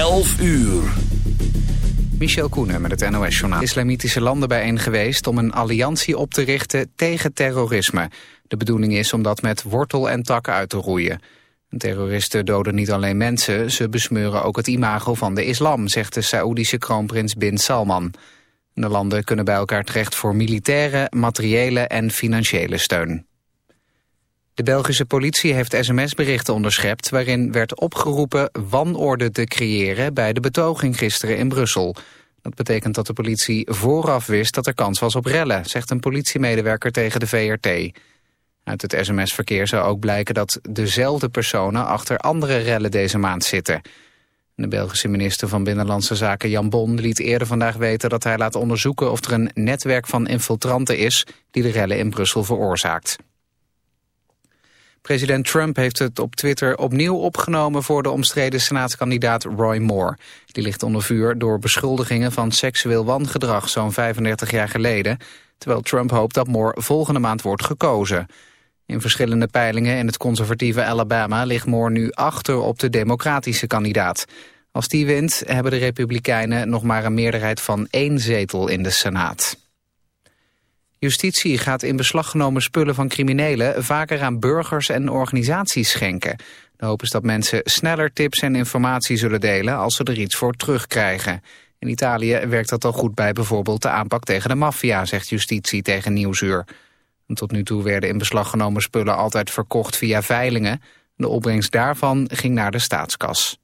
11 uur. Michel Koenen met het NOS-journaal. Islamitische landen bijeen geweest om een alliantie op te richten tegen terrorisme. De bedoeling is om dat met wortel en tak uit te roeien. Terroristen doden niet alleen mensen, ze besmeuren ook het imago van de islam, zegt de Saoedische kroonprins Bin Salman. De landen kunnen bij elkaar terecht voor militaire, materiële en financiële steun. De Belgische politie heeft sms-berichten onderschept... waarin werd opgeroepen wanorde te creëren bij de betoging gisteren in Brussel. Dat betekent dat de politie vooraf wist dat er kans was op rellen... zegt een politiemedewerker tegen de VRT. Uit het sms-verkeer zou ook blijken dat dezelfde personen... achter andere rellen deze maand zitten... De Belgische minister van Binnenlandse Zaken Jan Bon liet eerder vandaag weten dat hij laat onderzoeken of er een netwerk van infiltranten is die de rellen in Brussel veroorzaakt. President Trump heeft het op Twitter opnieuw opgenomen voor de omstreden senaatskandidaat Roy Moore. Die ligt onder vuur door beschuldigingen van seksueel wangedrag zo'n 35 jaar geleden, terwijl Trump hoopt dat Moore volgende maand wordt gekozen. In verschillende peilingen in het conservatieve Alabama ligt Moore nu achter op de democratische kandidaat. Als die wint hebben de republikeinen nog maar een meerderheid van één zetel in de Senaat. Justitie gaat in beslag genomen spullen van criminelen vaker aan burgers en organisaties schenken. De hoop is dat mensen sneller tips en informatie zullen delen als ze er iets voor terugkrijgen. In Italië werkt dat al goed bij bijvoorbeeld de aanpak tegen de maffia, zegt justitie tegen Nieuwsuur. tot nu toe werden in beslag genomen spullen altijd verkocht via veilingen. De opbrengst daarvan ging naar de staatskas.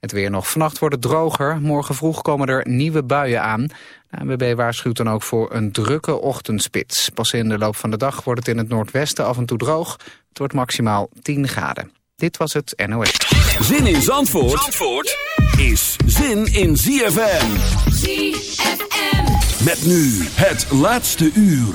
Het weer nog. Vannacht wordt het droger. Morgen vroeg komen er nieuwe buien aan. De ANWB waarschuwt dan ook voor een drukke ochtendspits. Pas in de loop van de dag wordt het in het noordwesten af en toe droog. Het wordt maximaal 10 graden. Dit was het NOS. Zin in Zandvoort, Zandvoort is zin in ZFM. ZFM. Met nu het laatste uur.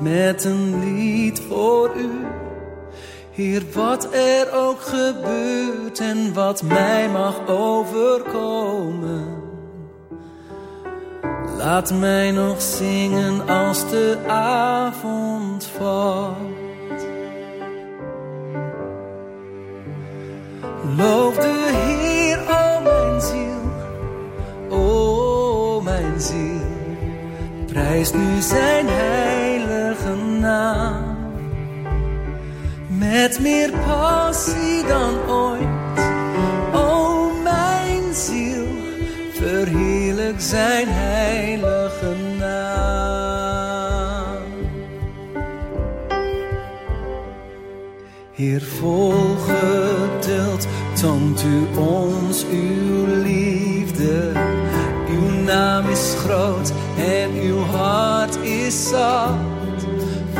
met een lied voor u. Heer, wat er ook gebeurt en wat mij mag overkomen. Laat mij nog zingen als de avond valt. Loof de Heer, o mijn ziel, o mijn ziel. Prijs nu zijn Hij. Met meer passie dan ooit, o mijn ziel, verheerlijk zijn heilige naam. Heer, vol geduld toont u ons uw liefde. Uw naam is groot en uw hart is zacht.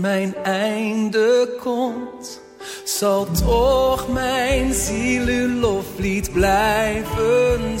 Mijn einde komt, zal toch mijn ziel uw loflied blijven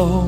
Oh.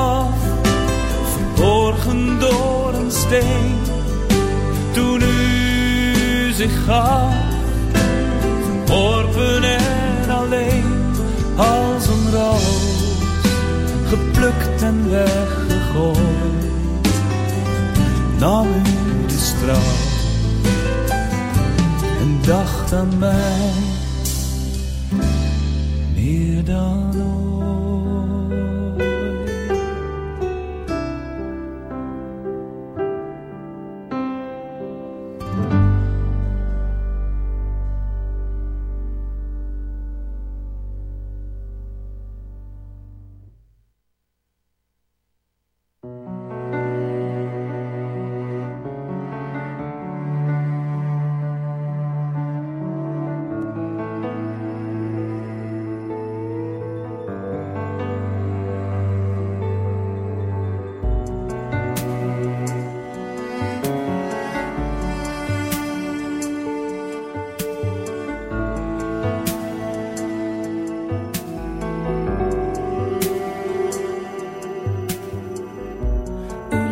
Toen u zich gaf, en alleen. Als een roos, geplukt en weggegooid. Nam u de straf en dacht aan mij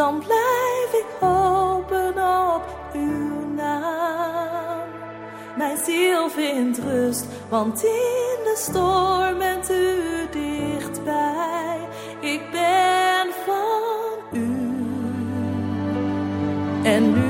dan blijf ik hopen op uw naam. Mijn ziel vindt rust, want in de storm bent u dichtbij. Ik ben van u en u